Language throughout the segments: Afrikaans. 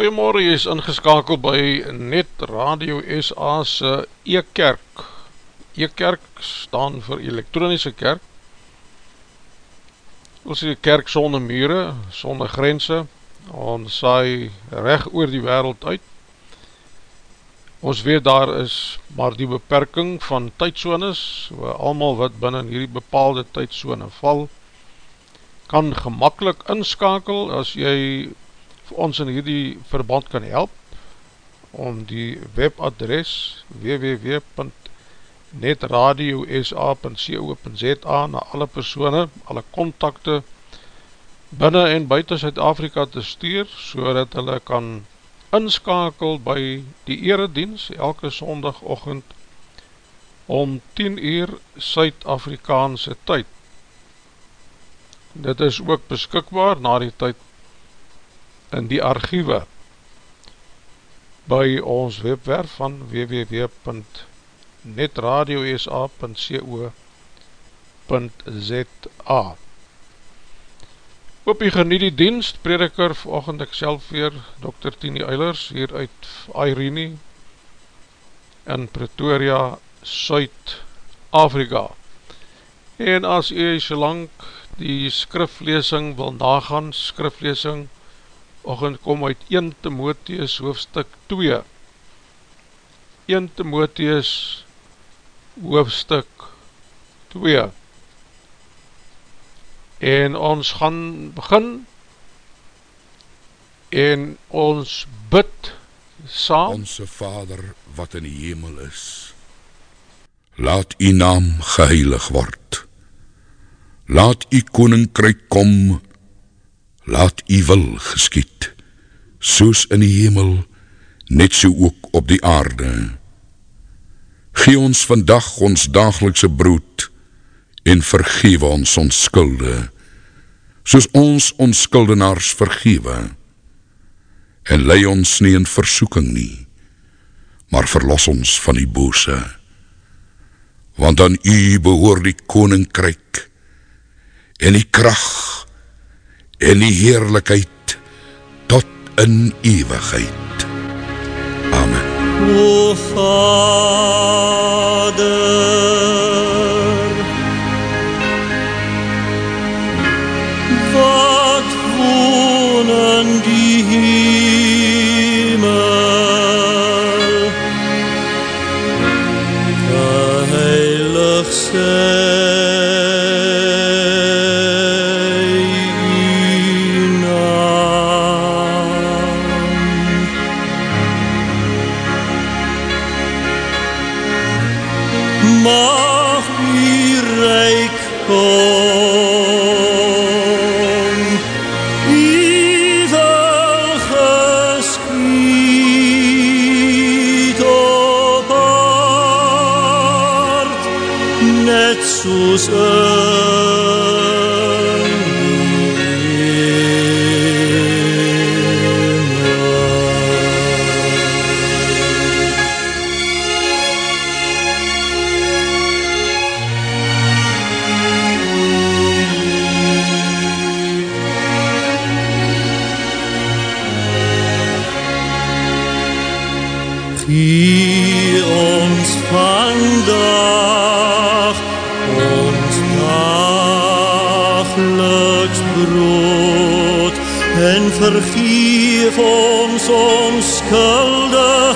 Goeiemorgen, jy is ingeskakeld by Net Radio SA's E-Kerk. E-Kerk staan vir elektronische kerk. Ons is die kerk sonder mure, sonder grense. Ons saai recht oor die wereld uit. Ons weet daar is maar die beperking van tydsones, so allemaal wat binnen hierdie bepaalde tydsone val, kan gemakkelijk inskakel as jy ons in hierdie verband kan help om die webadres www.netradiosa.co.za na alle persone, alle contacte binnen en buiten Zuid-Afrika te stuur, so dat hulle kan inskakel by die eredienst elke sondagochtend om 10 uur Suid-Afrikaanse tyd. Dit is ook beskikbaar na die tyd in die archiewe by ons webwerf van www.netradiosa.co.za Hoop jy genie die dienst, prediker volgend ek self weer, Dr. Tini Eilers, hier uit Airene in Pretoria, Suid-Afrika. En as jy so lang die skriflesing wil nagaan, skriflesing ochend kom uit 1 Timotheus hoofstuk 2 1 Timotheus hoofstuk 2 en ons gaan begin en ons bid saam. Onse Vader wat in die hemel is Laat u naam geheilig word. Laat u koninkryk kom laat u wil geskiet, soos in die hemel, net so ook op die aarde. Gee ons vandag ons dagelikse brood, en vergewe ons ons skulde, soos ons ons skuldenaars vergewe, en lei ons nie in versoeking nie, maar verlos ons van die bose, want aan u behoor die koninkryk, en die kracht, en die heerlijkheid tot in eeuwigheid. Amen. O Vader, wat wonen die hemel, heilig zijn. vergeef ons ons skulde,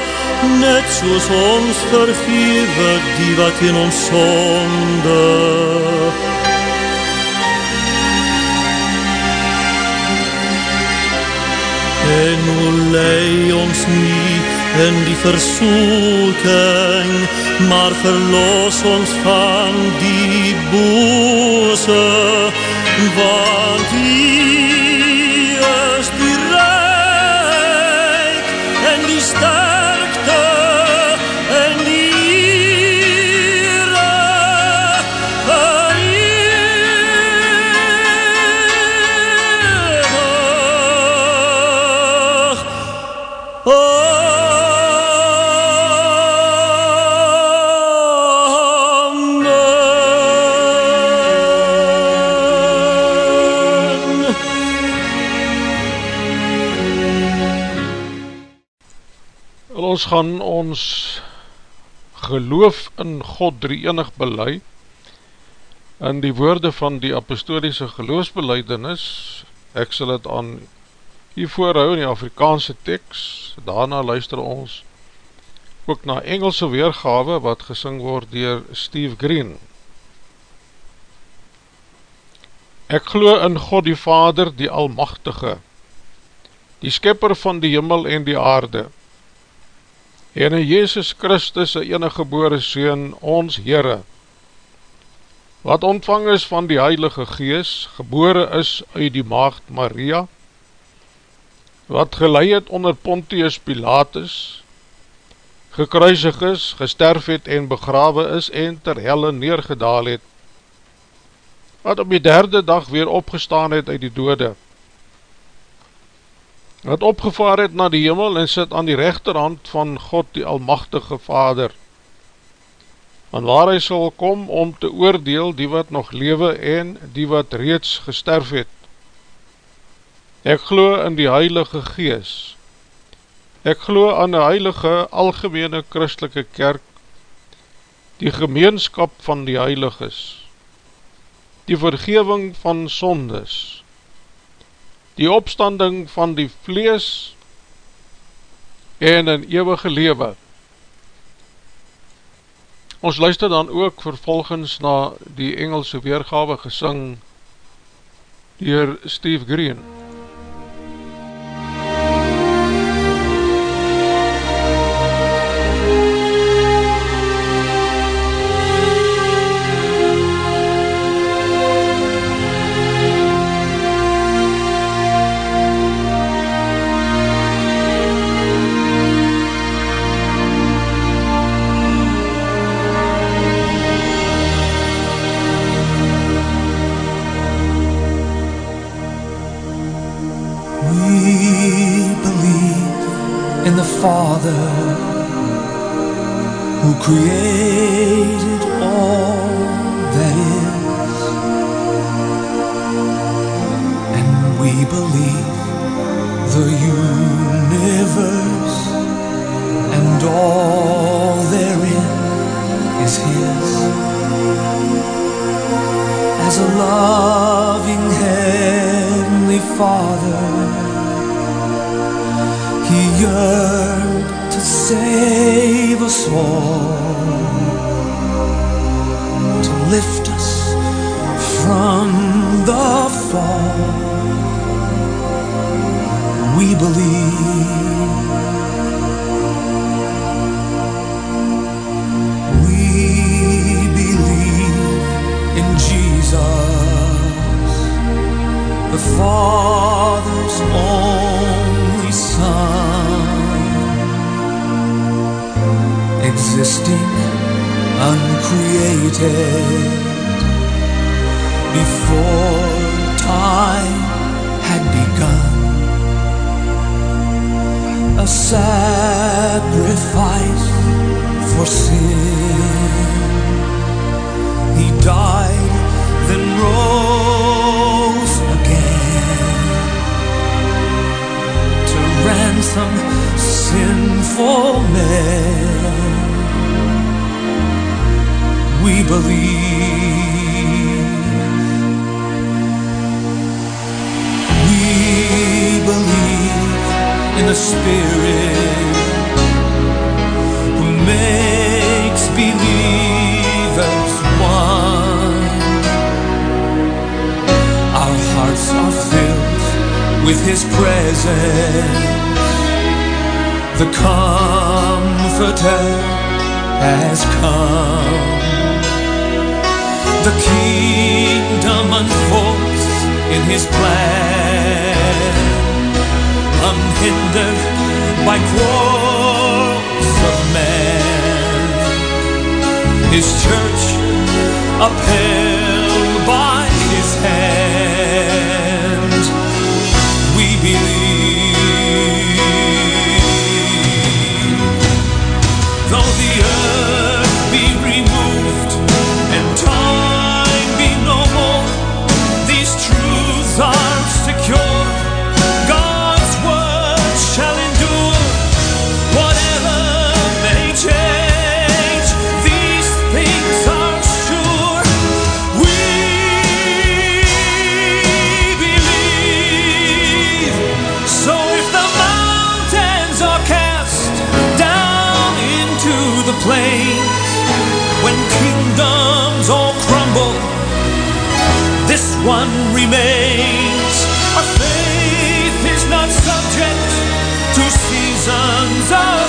net soos ons vergewe die wat in ons sonde. En o lei ons nie in die versoeking, maar verlos ons van die bose, want die ons gaan ons geloof in God drie enig belei in die woorde van die apostoliese geloofsbeleidenis ek sal het aan hier voorhou in die Afrikaanse tekst daarna luister ons ook na Engelse weergawe wat gesing word dier Steve Green. Ek glo in God die Vader die Almachtige die skepper van die jimmel en die aarde en in Jezus Christus die enige gebore Seen, ons Heere, wat ontvang is van die Heilige Gees, gebore is uit die Maagd Maria, wat geleid het onder Pontius Pilatus, gekruisig is, gesterf het en begrawe is en ter helle neergedaal het, wat op die derde dag weer opgestaan het uit die dode, wat opgevaar het na die hemel en sit aan die rechterhand van God die Almachtige Vader, van waar hy sal kom om te oordeel die wat nog lewe en die wat reeds gesterf het. Ek glo in die Heilige Gees. Ek glo aan die Heilige Algemene Christelike Kerk, die gemeenskap van die Heiliges, die vergeving van sondes, die opstanding van die vlees en in eeuwige lewe. Ons luister dan ook vervolgens na die Engelse weergawe gesing dier Steve Green. Father who created all that is, and we believe has come the kingdom unfolds in his plan, unhindered by quarrels of man. His church upheld by his hand, we believe. One remains. Our faith is not subject to seasons of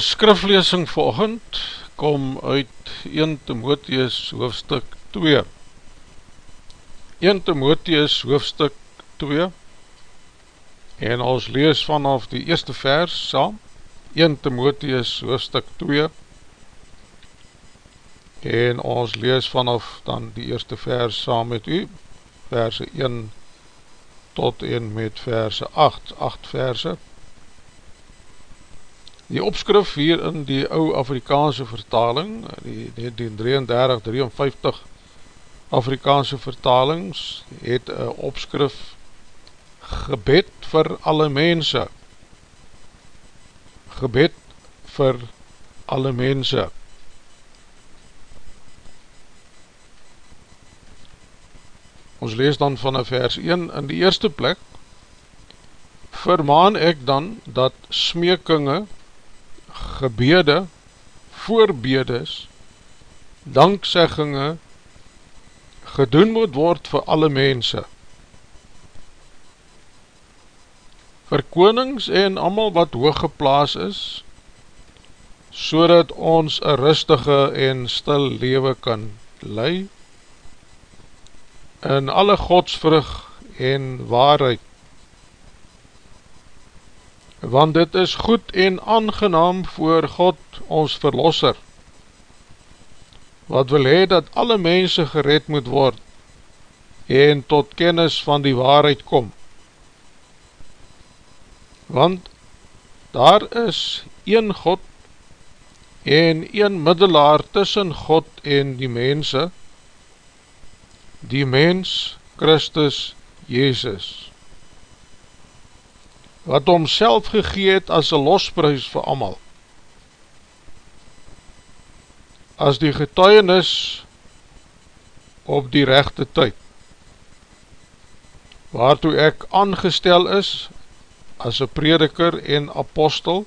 Ons skriflesing volgend kom uit 1 Timotheus hoofstuk 2 1 Timotheus hoofstuk 2 en ons lees vanaf die eerste vers saam. 1 Timotheus hoofstuk 2 en ons lees vanaf dan die eerste vers saam met u. Verse 1 tot en met verse 8 8 verse Die opskrif hier in die ou Afrikaanse vertaling, die 1933-53 Afrikaanse vertalings, het een opskrif gebed vir alle mense. Gebed vir alle mense. Ons lees dan van vers 1 in die eerste plek, vermaan ek dan dat smeekinge gebede, voorbedes, dankzegginge gedoen moet word vir alle mense. Vir konings en amal wat hoog geplaas is, so dat ons een rustige en stil lewe kan lei, in alle godsvrug en waarheid, want dit is goed en aangenaam voor God ons verlosser, wat wil hee dat alle mense gered moet word, en tot kennis van die waarheid kom. Want daar is een God, en een middelaar tussen God en die mense, die mens Christus Jezus wat homself gegeet as een losprys vir amal. As die getuienis op die rechte tyd, waartoe ek aangestel is as een prediker en apostel,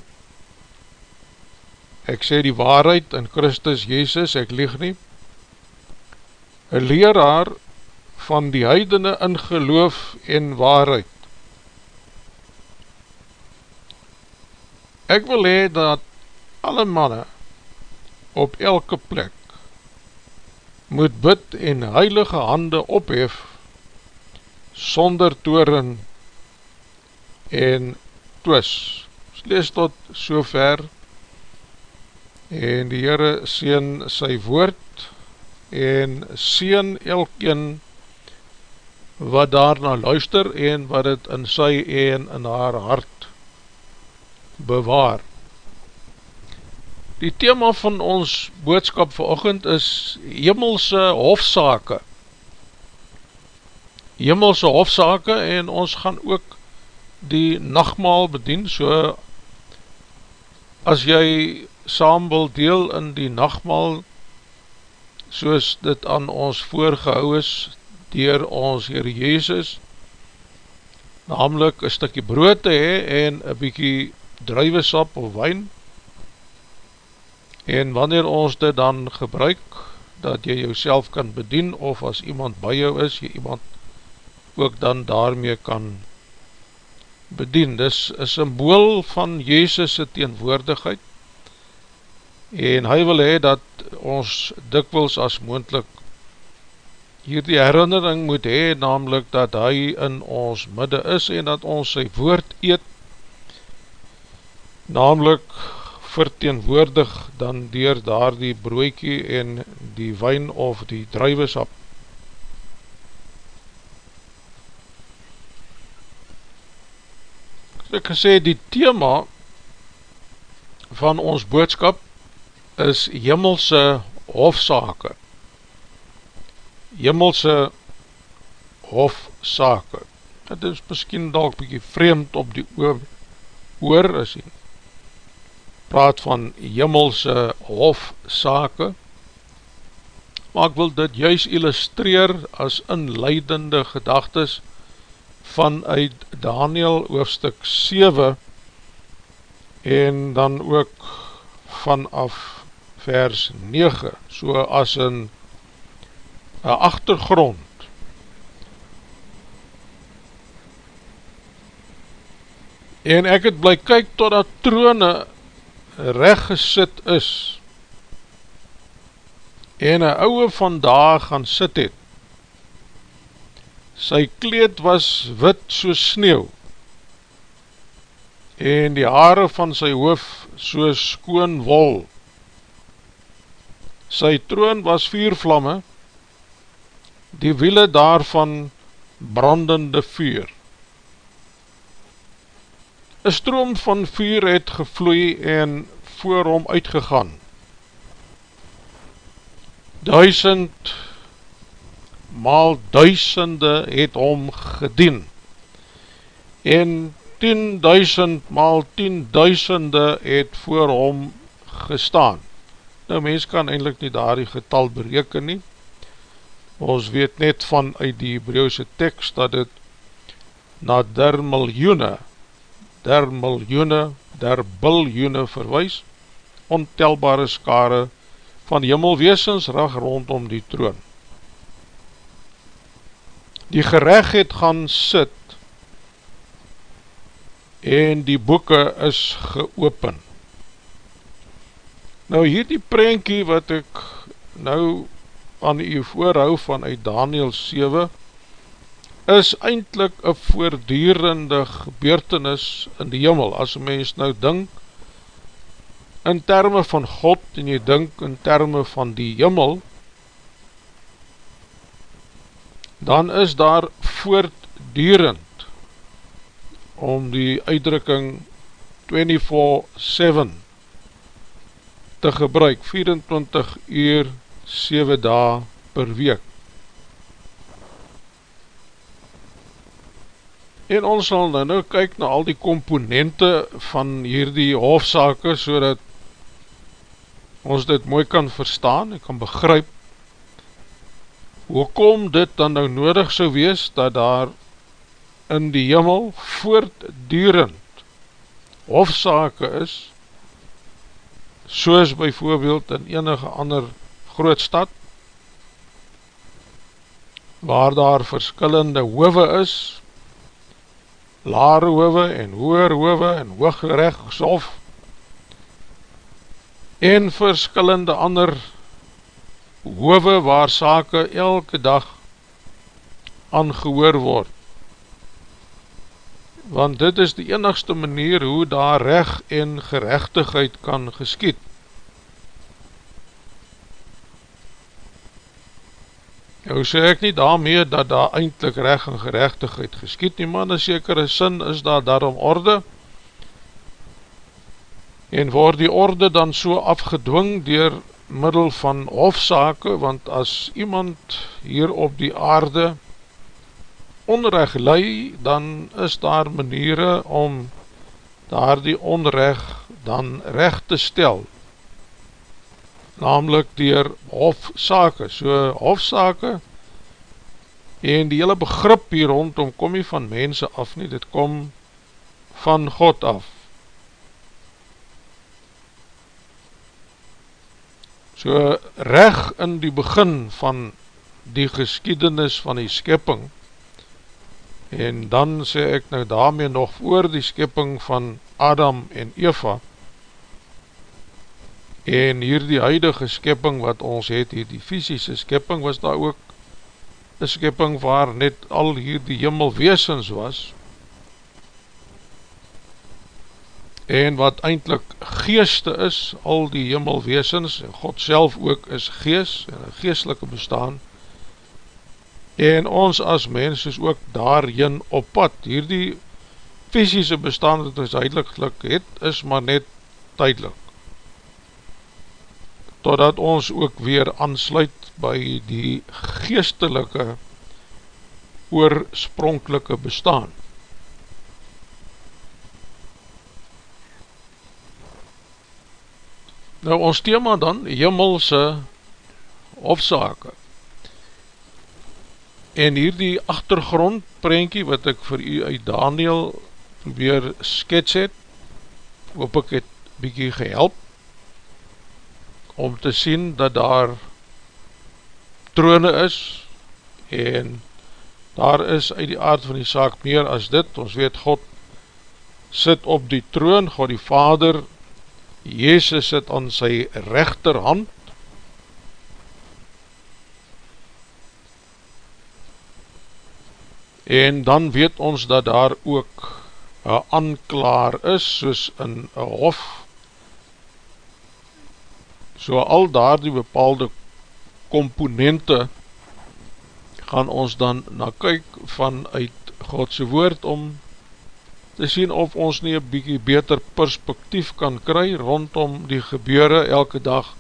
ek sê die waarheid in Christus Jezus, ek lieg nie, een leraar van die heidene in geloof en waarheid, Ek wil hee dat alle manne op elke plek moet bid en heilige hande ophef sonder toren en twis. Ons lees tot so ver en die Heere sien sy woord en sien elkeen wat daarna luister en wat het in sy en in haar hart bewaar. Die thema van ons boodskap verochend is Himmelse hofzake. Himmelse hofzake en ons gaan ook die nachtmaal bedien, so as jy saam wil deel in die nachtmaal, soos dit aan ons voorgehou is, dier ons Heer Jezus, namelijk een stukje brood te hee en een bykie druivesap of wijn en wanneer ons dit dan gebruik dat jy jouself kan bedien of as iemand by jou is, jy iemand ook dan daarmee kan bedien. Dis een symbool van Jezus' teenwoordigheid en hy wil hee dat ons dikwils as moendlik hier die herinnering moet hee, namelijk dat hy in ons midde is en dat ons sy woord eet namelijk verteenwoordig dan dier daar die broekie en die wijn of die druivesap. Ek gesê die thema van ons boodskap is jimmelse hofsake. Jimmelse hofsake. Het is miskien dalk bykie vreemd op die oor, as jy praat van jimmelse hofsake, maar ek wil dit juist illustreer as inleidende gedagtes vanuit Daniel hoofstuk 7 en dan ook vanaf vers 9, so as in een achtergrond. En ek het bly kyk totdat trone recht gesit is en een ouwe vandag gaan sit het. Sy kleed was wit soos sneeuw en die haare van sy hoof soos skoon wol. Sy troon was vier vlamme die wiele daarvan brandende vuur Een stroom van vuur het gevloei en voor hom uitgegaan. Duisend maal duisende het hom gedien. En tienduisend maal tienduisende het voor hom gestaan. Nou mens kan eindelijk nie daar die getal bereken nie. Ons weet net van uit die Hebrauwse tekst dat het na der miljoene der miljoene, der biljoene verwijs, ontelbare skare van jimmelweesens rag rondom die troon. Die gerecht het gaan sit en die boeke is geopen. Nou hier die prentjie wat ek nou aan u voorhou vanuit Daniel 7 is eindelijk een voordierende gebeurtenis in die jimmel, as een mens nou dink in termen van God en jy dink in termen van die jimmel, dan is daar voordierend om die uitdrukking 24-7 te gebruik, 24 uur 7 dae per week. En ons sal nou nou kyk na al die komponente van hierdie hofzake so dat ons dit mooi kan verstaan en kan begryp. Hoekom dit dan nou nodig so wees dat daar in die jimmel voortdurend hofzake is soos byvoorbeeld in enige ander groot stad waar daar verskillende hove is laar hove en hoer hove en hooggerechtshof en verskillende ander hove waar sake elke dag aangehoor word. Want dit is die enigste manier hoe daar recht en gerechtigheid kan geskiet. Nou sê ek nie daarmee dat daar eindelijk recht en gerechtigheid geskiet nie, maar in sekere sin is daar daarom orde. En word die orde dan so afgedwing dier middel van hofzake, want as iemand hier op die aarde onrecht lei, dan is daar maniere om daar die onrecht dan recht te stel namelijk dier hofzake, so hofzake, en die hele begrip hier rondom kom nie van mense af nie, dit kom van God af. So reg in die begin van die geskiedenis van die skepping, en dan sê ek nou daarmee nog voor die skepping van Adam en Eva, en hier die huidige skepping wat ons het, hier die fysische skepping, was daar ook een skepping waar net al hier die jimmelweesens was, en wat eindelijk geeste is, al die hemelweesens, en God self ook is geest, en een geestelike bestaan, en ons as mens is ook daarin op pad, hierdie fysische bestaan dat ons heiliglik het, is maar net tydelik, totdat ons ook weer aansluit by die geestelike oorspronkelike bestaan. Nou ons thema dan, jimmelse hofzake. En hier die achtergrond prentjie wat ek vir u uit Daniel probeer skets het, hoop ek het bykie gehelp, om te sien dat daar trone is, en daar is uit die aard van die saak meer as dit, ons weet God sit op die troon, God die Vader, Jezus sit aan sy rechterhand, en dan weet ons dat daar ook een anklaar is, soos in een hof, so al daar die bepaalde komponente gaan ons dan na kyk vanuit Godse woord om te sien of ons nie een bykie beter perspektief kan kry rondom die gebeure elke dag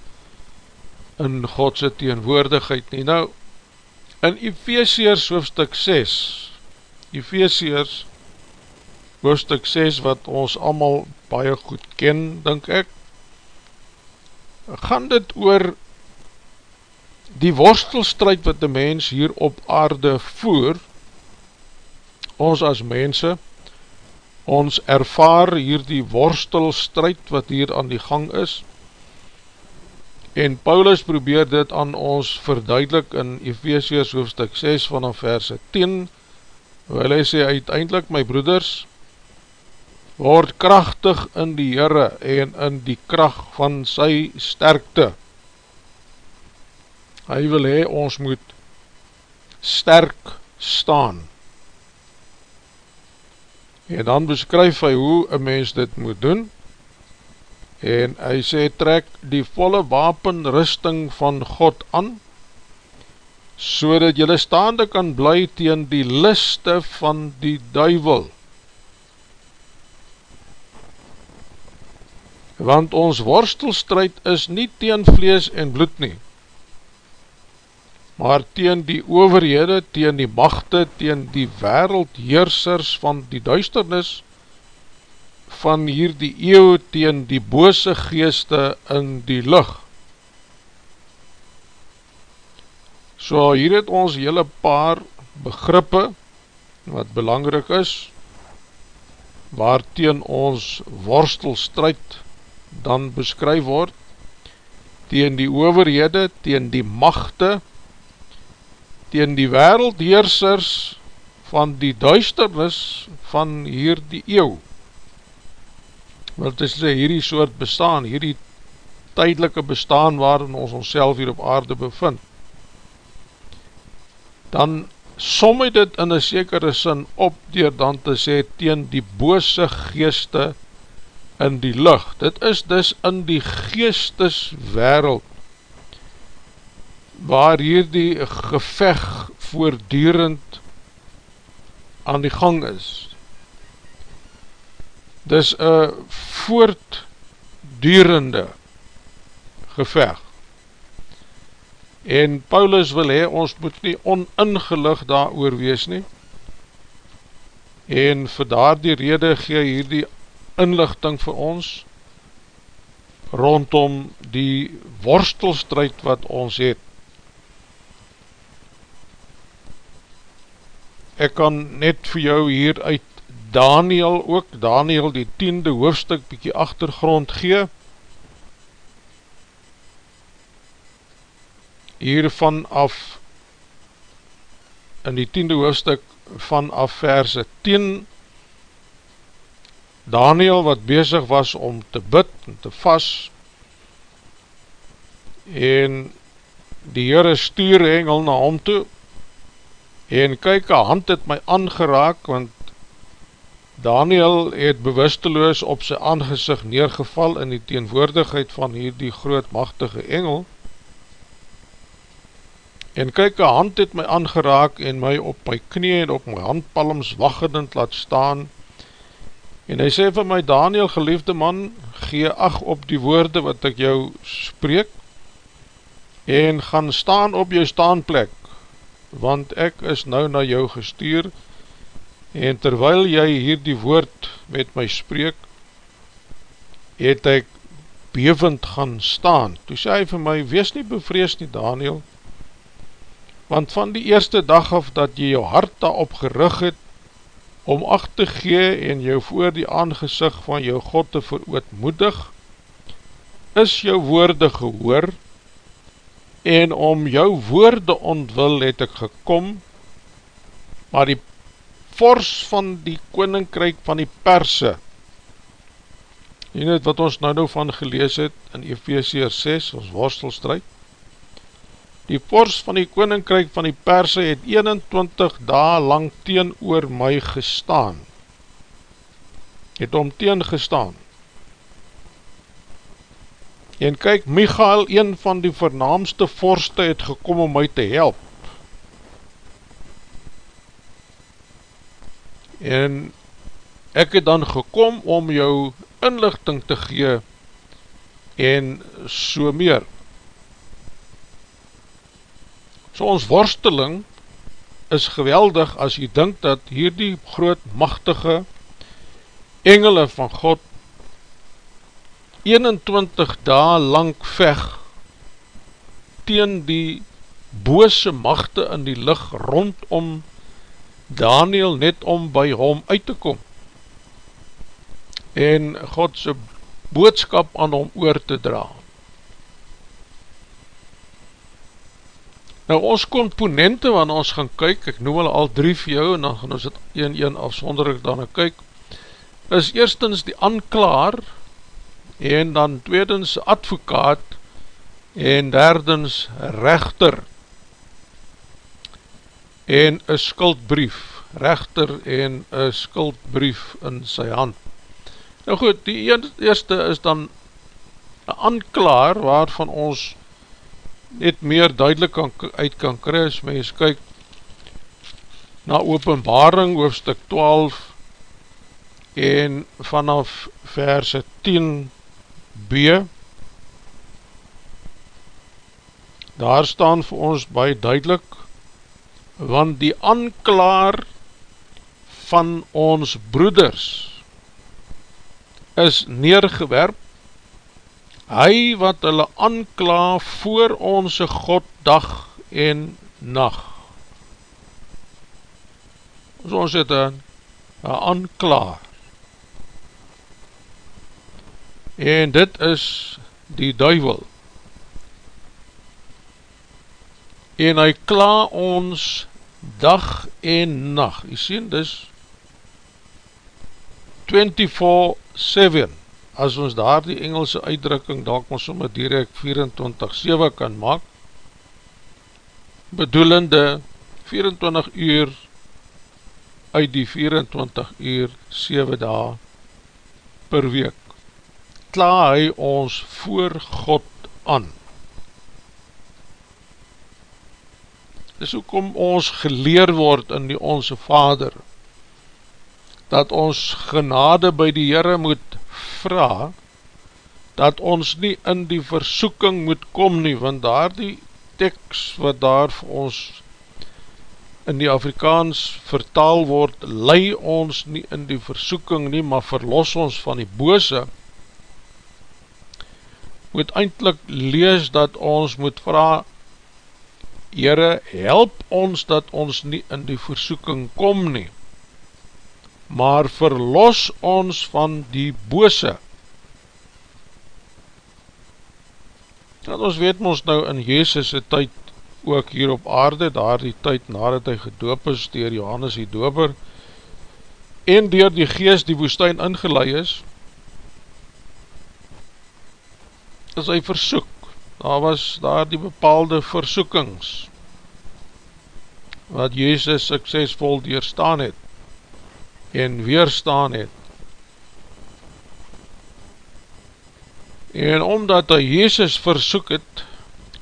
in Godse teenwoordigheid nie. Nou, in Ephesians hoofdstuk 6, Ephesians hoofdstuk 6 wat ons allemaal baie goed ken, denk ek, gaan dit oor die worstelstrijd wat die mens hier op aarde voer, ons as mense, ons ervaar hier die worstelstrijd wat hier aan die gang is. En Paulus probeer dit aan ons verduidelik in Ephesians hoofdstuk 6 vanaf verse 10 wil hy sê uiteindelik my broeders word krachtig in die Heere en in die kracht van sy sterkte. Hy wil hee ons moet sterk staan. En dan beskryf hy hoe een mens dit moet doen. En hy sê trek die volle wapenrusting van God aan So dat jylle staande kan bly teen die liste van die duivel Want ons worstelstrijd is nie teen vlees en bloed nie maar teen die overhede, teen die machte, teen die wereldheersers van die duisternis, van hier die eeuw teen die bose geeste in die lucht. So hier het ons hele paar begrippe, wat belangrijk is, waar teen ons worstelstrijd dan beskryf word, teen die overhede, teen die machte, teen die wereldheersers van die duisternis van hierdie eeuw. Want is hierdie soort bestaan, hierdie tydelike bestaan waarin ons ons hier op aarde bevind. Dan som hy dit in een sekere sin op door dan te sê teen die bose geeste in die lucht. Dit is dus in die geesteswereld waar hier die geveg voordierend aan die gang is. Dis een voortdurende geveg. En Paulus wil hee, ons moet nie oningelig daar oor wees nie. En vir daar die rede gee hier die inlichting vir ons rondom die worstelstrijd wat ons het. Ek kan net vir jou hier uit Daniel ook, Daniel die tiende hoofdstuk bykie achtergrond gee, hier vanaf in die tiende hoofdstuk vanaf verse 10 Daniel wat bezig was om te bid en te vas en die Heere stuur engel na hom toe en kyk, een hand het my aangeraak, want Daniel het bewusteloos op sy aangezicht neergeval in die teenwoordigheid van hierdie groot machtige engel. En kyk, een hand het my aangeraak en my op my knie en op my handpalms wachtend laat staan en hy sê vir my, Daniel geliefde man, gee ag op die woorde wat ek jou spreek en gaan staan op jou staanplek want ek is nou na jou gestuur en terwyl jy hier die woord met my spreek het ek bevend gaan staan. Toe sê hy vir my, wees nie bevrees nie Daniel want van die eerste dag af dat jy jou hart daarop gerig het, om acht te gee en jou voor die aangezicht van jou God te verootmoedig, is jou woorde gehoor, en om jou woorde ontwil het ek gekom, maar die fors van die koninkryk van die perse, en het wat ons nou nou van gelees het in Ephesier 6, ons worstelstrijd, Die pors van die koninkryk van die perse het 21 dae lang teen oor my gestaan. Het om teen gestaan. En kyk, Michael, een van die vernaamste vorste, het gekom om my te help. En ek het dan gekom om jou inlichting te gee en so meer. So ons worsteling is geweldig as jy dink dat hierdie groot machtige engele van God 21 dae lang veg teen die bose machte in die licht rondom Daniel net om by hom uit te kom en Godse boodskap aan hom oor te draag. Nou ons komponente wat ons gaan kyk, ek noem hulle al drie vir jou en dan gaan ons het een een afsonderlik daarna kyk, is eerstens die anklaar en dan tweedens advokaat en derdens rechter en een skuldbrief, rechter en een skuldbrief in sy hand. Nou goed, die eerste is dan een anklaar waarvan ons net meer duidelik kan, uit kan kry as mens kyk na openbaring hoofstuk 12 en vanaf verse 10b daar staan vir ons baie duidelik want die anklaar van ons broeders is neergewerp hy wat hulle ankla voor onze God dag en nacht. So ons het een, een ankla. En dit is die duivel. En hy kla ons dag en nacht. Jy sien, dis 24-7 as ons daar die Engelse uitdrukking dalk ons sommer direct 24-7 kan maak, bedoelende 24 uur uit die 24 uur 7 dae per week, kla hy ons voor God aan. Dis hoekom ons geleer word in die Onse Vader, dat ons genade by die Heere moet vraag, dat ons nie in die versoeking moet kom nie, want daar die tekst wat daar vir ons in die Afrikaans vertaal word, lei ons nie in die versoeking nie, maar verlos ons van die bose, moet eindelijk lees dat ons moet vraag, Heere, help ons dat ons nie in die versoeking kom nie, maar verlos ons van die bose. Dat ons weet ons nou in Jezus' tyd ook hier op aarde, daar die tyd nadat hy gedoop is dier Johannes die doper, en dier die geest die woestijn ingeleid is, is hy versoek. Daar was daar die bepaalde versoekings, wat Jezus suksesvol doorstaan het en weerstaan het. En omdat hy Jezus versoek het,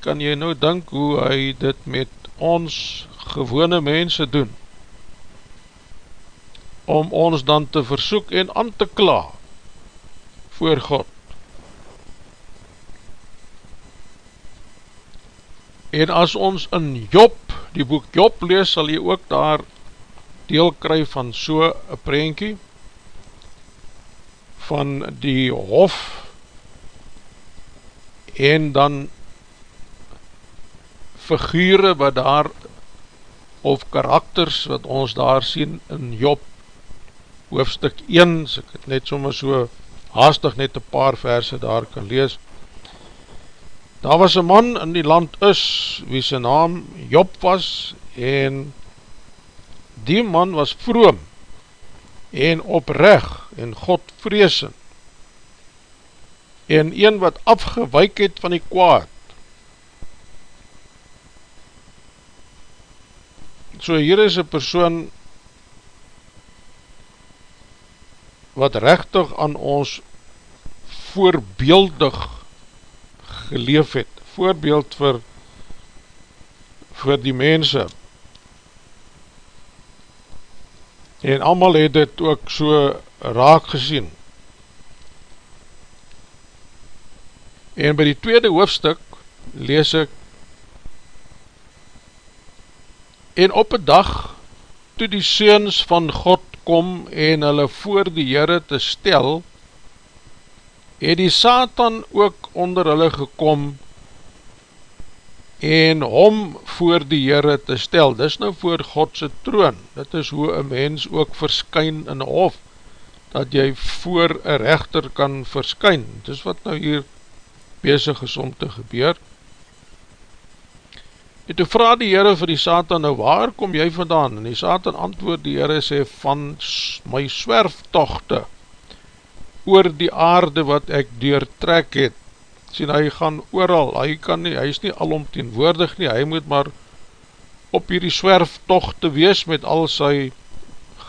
kan jy nou denk hoe hy dit met ons gewone mense doen, om ons dan te versoek en aan te kla voor God. En as ons in Job, die boek Job lees, sal jy ook daar deel kry van so een prentjie van die hof en dan figure wat daar of karakters wat ons daar sien in Job hoofstuk 1, as ek het net sommer so haastig net een paar verse daar kan lees, Daar was een man in die land is, wie sy naam Job was, en die man was vroom, en opreg, en God vreesen, en een wat afgewyk het van die kwaad. So hier is een persoon, wat rechtig aan ons voorbeeldig geleef het, voorbeeld vir, vir die mense. En allemaal het dit ook so raak gesien. En by die tweede hoofdstuk lees ek En op een dag, toe die seens van God kom en hulle voor die Heere te stel, het die Satan ook onder hulle gekom en hom voor die Heere te stel. Dis nou voor Godse troon. Dit is hoe een mens ook verskyn in hof, dat jy voor een rechter kan verskyn. Dis wat nou hier bezig is om te gebeur. En toe vraag die Heere vir die Satan, nou waar kom jy vandaan? En die Satan antwoord die Heere sê, van my swerftochte, oor die aarde wat ek deurtrek het, sien hy gaan ooral, hy kan nie, hy is nie alomteenwoordig nie, hy moet maar op hierdie swerftocht te wees met al sy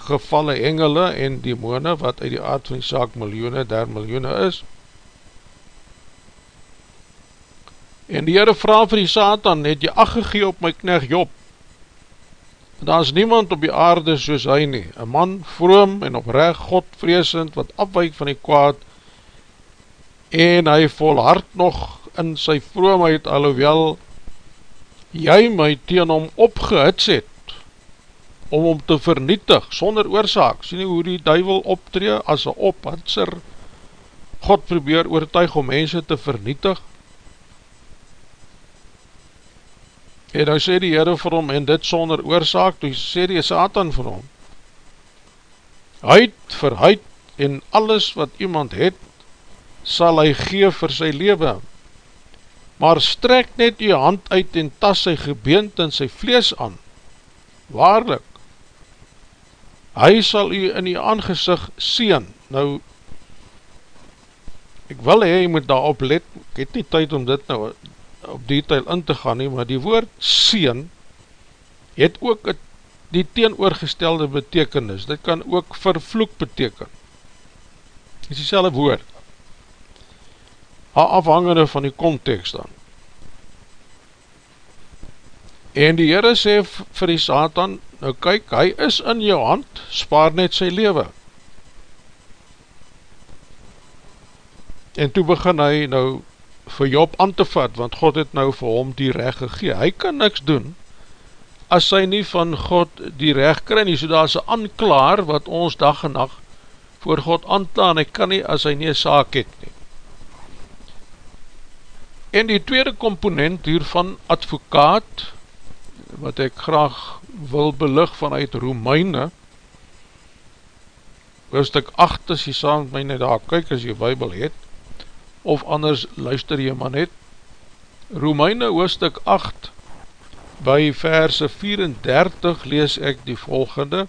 gevalle engele en demone wat uit die aard van die saak miljoene der miljoene is. En die Heere vraag vir die Satan, het jy aggegee op my knecht Job, daar is niemand op die aarde soos hy nie, een man vroom en opreg, God vreesend, wat afwijk van die kwaad, en hy volhard nog in sy vroomheid, alhoewel jy my teen hom opgehits het, om hom te vernietig, sonder oorzaak, sien nie hoe die duivel optree, as een ophitser, God probeer oortuig om mense te vernietig, En nou sê die Heere vir hom, en dit sonder oorzaak, toe sê die Satan vir hom, Huid vir huid en alles wat iemand het, sal hy gee vir sy leven. Maar strek net die hand uit en tas sy gebeent en sy vlees aan. Waarlik, hy sal u in die aangezicht sien. Nou, ek wil hy, hy moet daarop let, ek het nie tyd om dit nou op detail in te gaan nie, maar die woord seen het ook het, die teenoorgestelde betekenis, dit kan ook vervloek beteken. Dit is die woord. Afhangende van die context dan. En die Heere sê vir die Satan, nou kyk, hy is in jou hand, spaar net sy leven. En toe begin hy nou vir Job aan te vat, want God het nou vir hom die recht gegeen. Hy kan niks doen, as hy nie van God die recht kry nie, so daar is een anklaar wat ons dag en nacht voor God aantaan, hy kan nie as hy nie saak het nie. En die tweede component hiervan advokaat, wat ek graag wil belig vanuit Romeine, hoofdstuk 8 is jy saam met my net daar, kyk as jy bybel het, of anders luister jy maar net. Romeine hoofstuk 8 by verse 34 lees ek die volgende.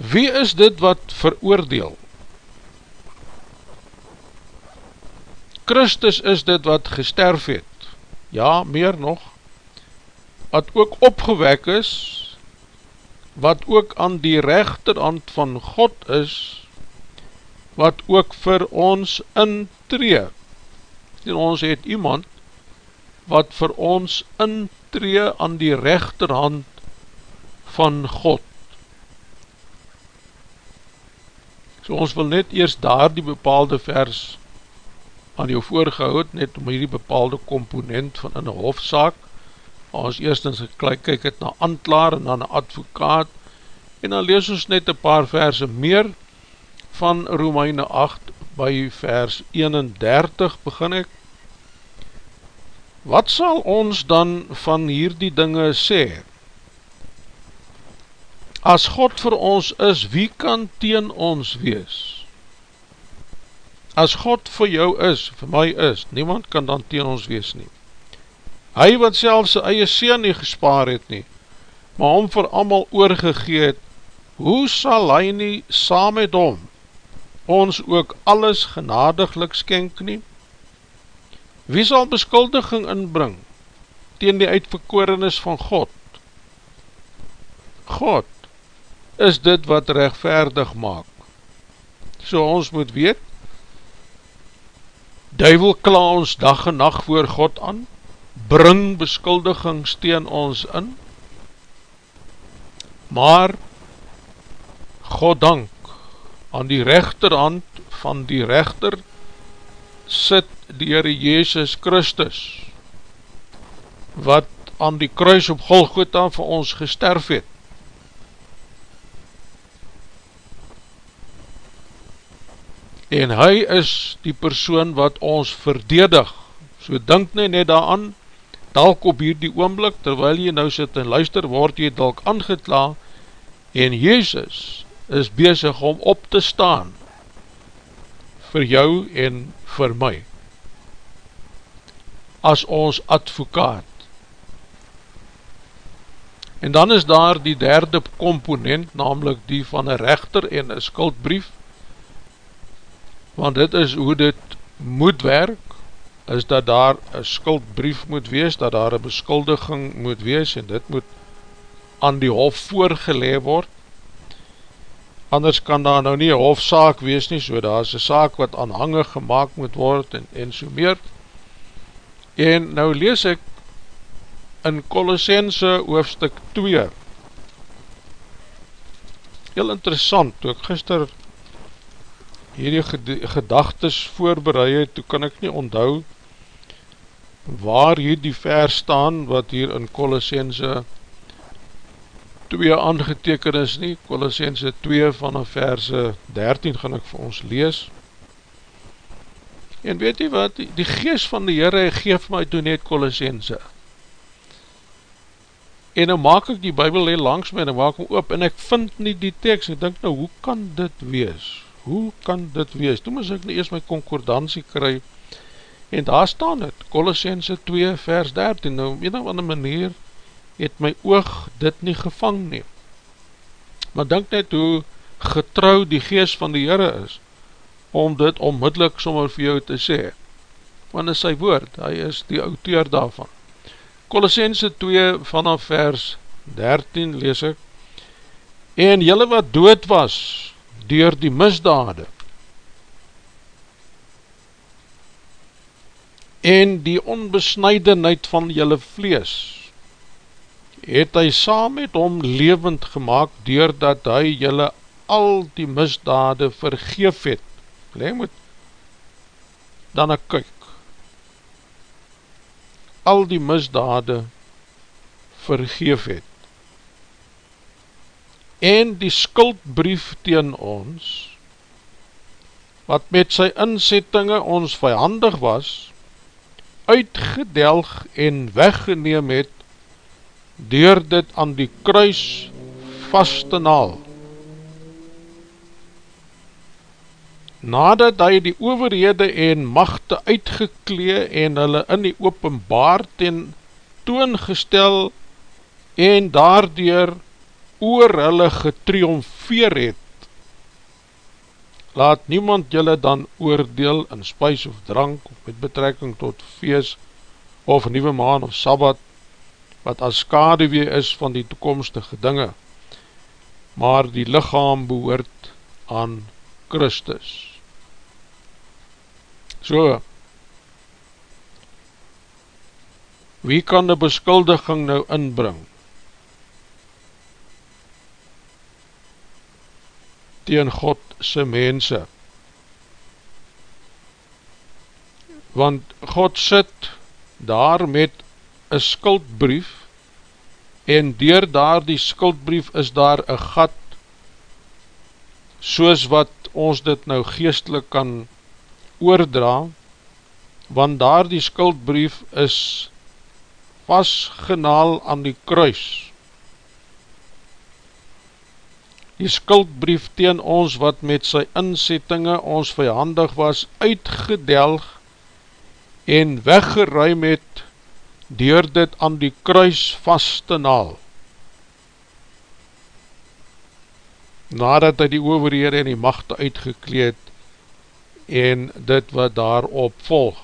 Wie is dit wat veroordeel? Christus is dit wat gesterf het. Ja, meer nog, wat ook opgewek is, wat ook aan die rechterhand van God is, wat ook vir ons intree. En ons het iemand wat vir ons intree aan die rechterhand van God. So ons wil net eers daar die bepaalde vers aan jou voorgehoud, net om hierdie bepaalde komponent van in een hofzaak, ons eerstens geklik kyk het na antlaar en dan advokaat, en dan lees ons net een paar verse meer van Romeine 8 by vers 31 begin ek. Wat sal ons dan van hierdie dinge sê? As God vir ons is, wie kan teen ons wees? As God vir jou is, vir my is, niemand kan dan teen ons wees nie. Hy wat self sy eie seen nie gespaar het nie, maar hom vir amal oorgegeet, hoe sal hy nie saam met hom ons ook alles genadiglik skenk nie? Wie sal beskuldiging inbring teen die uitverkorenis van God? God, is dit wat rechtvaardig maak. So ons moet weet, duivel kla ons dag en nacht voor God aan, bring beskuldiging steen ons in, maar God dank, aan die rechterhand van die rechter, sit die Heere Jezus Christus, wat aan die kruis op Golgotha vir ons gesterf het, en hy is die persoon wat ons verdedig, so dink nie net daaraan, dalk op hierdie oomblik, terwyl jy nou sit en luister, word jy dalk aangekla, en Jezus is bezig om op te staan, vir jou en vir my, as ons advokaat. En dan is daar die derde komponent, namelijk die van een rechter en een skuldbrief, want dit is hoe dit moet werk, is dat daar een skuldbrief moet wees, dat daar een beskuldiging moet wees, en dit moet aan die hof voorgelee word, anders kan daar nou nie een hofzaak wees nie, so daar is een saak wat aanhangig gemaakt moet word, en, en so meer, en nou lees ek in Colossense hoofstuk 2, heel interessant, toe ek gister hierdie gedagtes voorbereid het, toe kan ek nie onthou waar hier die vers staan wat hier in Colossense 2 aangeteken is nie, Colossense 2 vanaf verse 13 gaan ek vir ons lees. En weet jy wat, die, geest van die Heere geef my toe net Colossense en nou maak ek die bybel heel langs my en ek maak hom op en ek vind nie die tekst, ek denk nou, hoe kan dit wees? Hoe kan dit wees? Toen moes ek nie eers my concordantie kry, en daar staan het, Colossense 2 vers 13, nou op een of ander manier, het my oog dit nie gevang neem. Maar denk net hoe getrouw die geest van die Heere is, om dit onmiddellik sommer vir jou te sê, want is sy woord, hy is die auteur daarvan. Colossense 2 vanaf vers 13 lees ek, en jylle wat dood was, door die misdade. En die onbesnijdenheid van jylle vlees het hy saam met hom levend gemaakt doordat hy jylle al die misdade vergeef het. Hy moet dan ek kyk. Al die misdade vergeef het en die skuldbrief teen ons, wat met sy inzettinge ons vijandig was, uitgedelg en weggeneem het, door dit aan die kruis vast te naal. Nadat hy die overhede en machte uitgeklee en hulle in die openbaar ten toongestel en daardoor oor hulle getriomfeer het, laat niemand julle dan oordeel in spuis of drank of met betrekking tot feest of nieuwe maan of sabbat, wat as skadewee is van die toekomstige dinge, maar die lichaam behoort aan Christus. So, wie kan die beskuldiging nou inbring? Tegen God se mense. Want God sit daar met een skuldbrief en door daar die skuldbrief is daar een gat soos wat ons dit nou geestelik kan oordra want daar die skuldbrief is vastgenaal aan die kruis die skuldbrief teen ons wat met sy inzettinge ons vijandig was uitgedelg en weggeruim het door dit aan die kruis vast te naal. Nadat hy die overhede en die machte uitgekleed en dit wat daarop volg.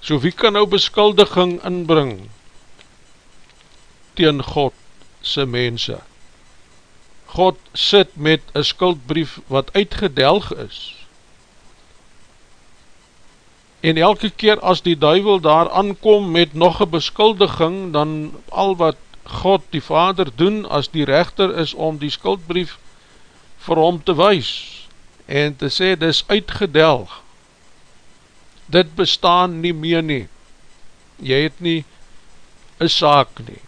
So wie kan nou beskuldiging inbring teen God se mense? God sit met een skuldbrief wat uitgedelg is. En elke keer as die duivel daar aankom met nog een beskuldiging, dan al wat God die vader doen as die rechter is om die skuldbrief vir hom te wees en te sê dit is uitgedelg. Dit bestaan nie meer nie. Jy het nie een saak nie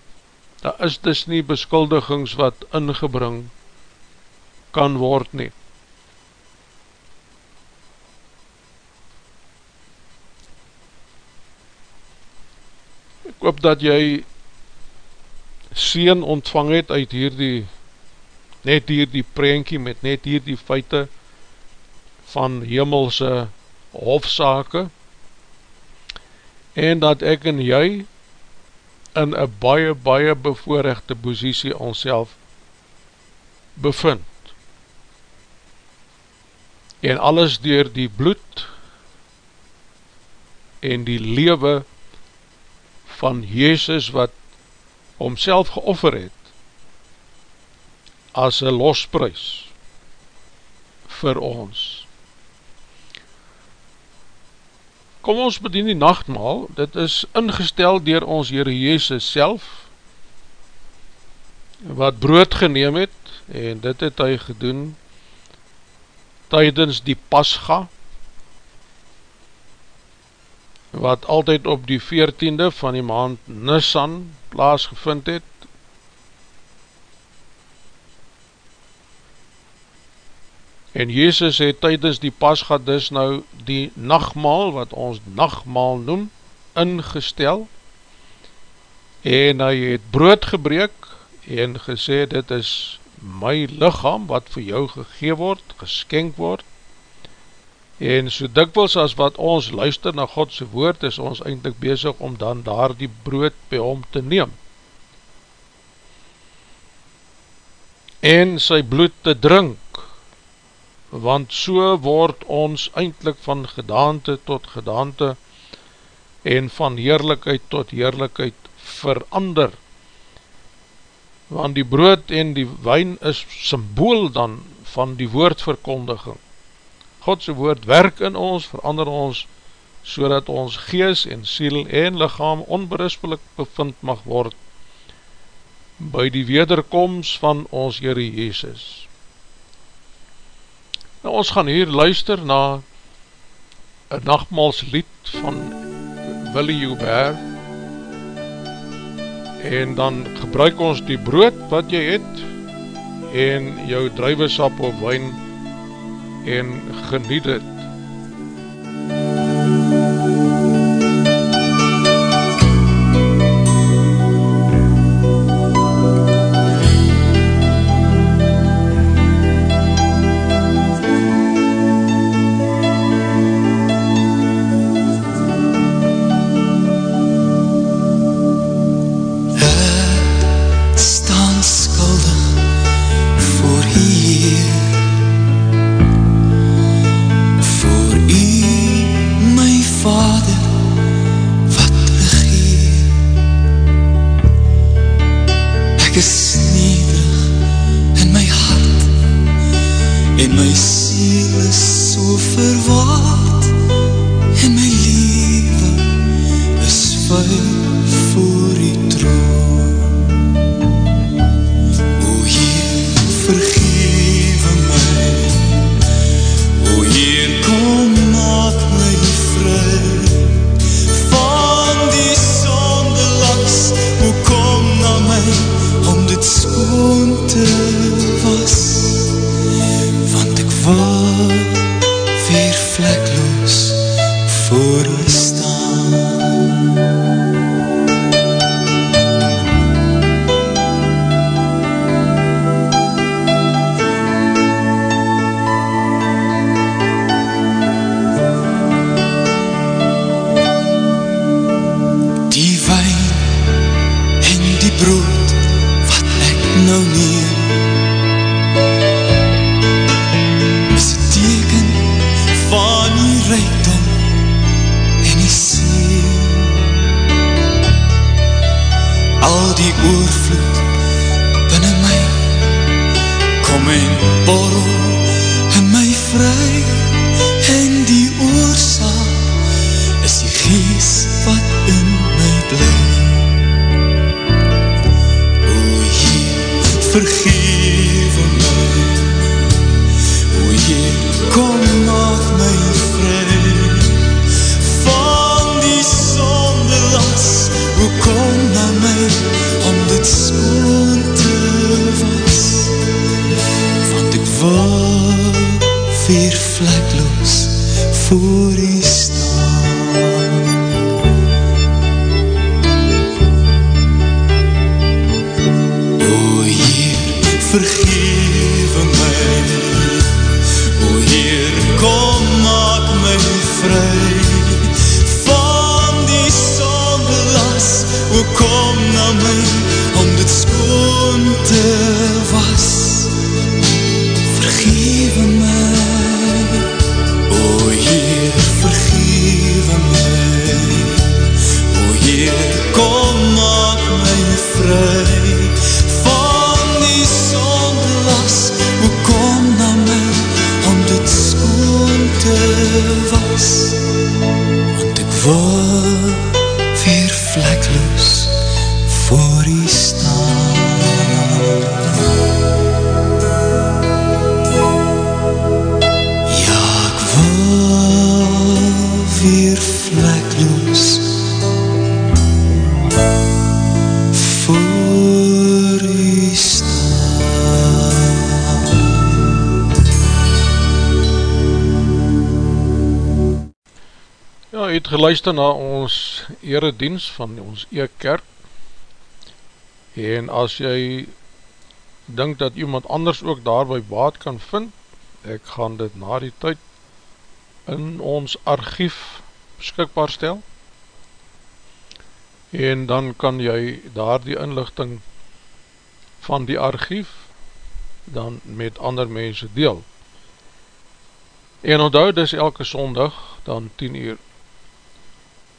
daar is dus nie beskuldigings wat ingebring kan word nie. Ek hoop dat jy seen ontvang het uit hierdie net hierdie prentjie met net hierdie feite van hemelse hofzake en dat ek en jy in een baie baie bevoorrechte posiesie onself bevind en alles dier die bloed en die lewe van Jezus wat homself geoffer het as een losprys vir ons. Kom ons bedien die nachtmaal, dit is ingestel dier ons Heere Jezus self, wat brood geneem het, en dit het hy gedoen, tydens die pasga, wat altyd op die 14de van die maand Nisan plaas gevind het. En Jezus het tydens die pasga dus nou die nachtmaal, wat ons nachtmaal noem, ingestel. En hy het brood gebreek en gesê dit is my lichaam wat vir jou gegee word, geskenk word, En so dikwils as wat ons luister na Godse woord, is ons eindelijk bezig om dan daar die brood by hom te neem. En sy bloed te drink, want so word ons eindelijk van gedaante tot gedaante en van heerlijkheid tot heerlijkheid verander. Want die brood en die wijn is symbool dan van die woordverkondiging. Godse woord werk in ons, verander ons, so dat ons gees en siel en lichaam onberispelik bevind mag word by die wederkomst van ons Heere Jezus. Nou ons gaan hier luister na een nachtmalslied van Willie Joubert en dan gebruik ons die brood wat jy het en jou druivesap of wijn en geniet het. Geluister na ons eredienst van ons e-kerk en as jy dink dat iemand anders ook daarby baat kan vind, ek gaan dit na die tyd in ons archief beskikbaar stel en dan kan jy daar die inlichting van die archief dan met ander mense deel. En onthou, dis elke sondag dan 10 uur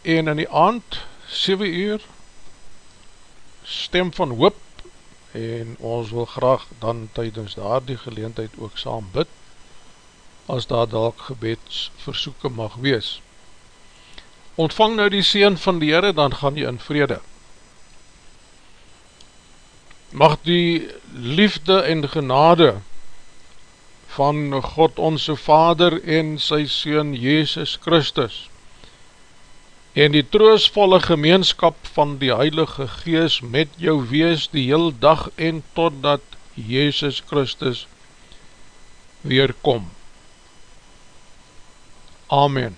en in die aand 7 uur stem van hoop en ons wil graag dan tydens daar die geleentheid ook saam bid as daar dalk gebedsversoeke mag wees. Ontvang nou die Seen van die Heere, dan gaan jy in vrede. Mag die liefde en genade van God onze Vader en sy Seen Jezus Christus en die troosvolle gemeenskap van die Heilige Gees met jou wees die heel dag en totdat Jezus Christus weerkom. Amen.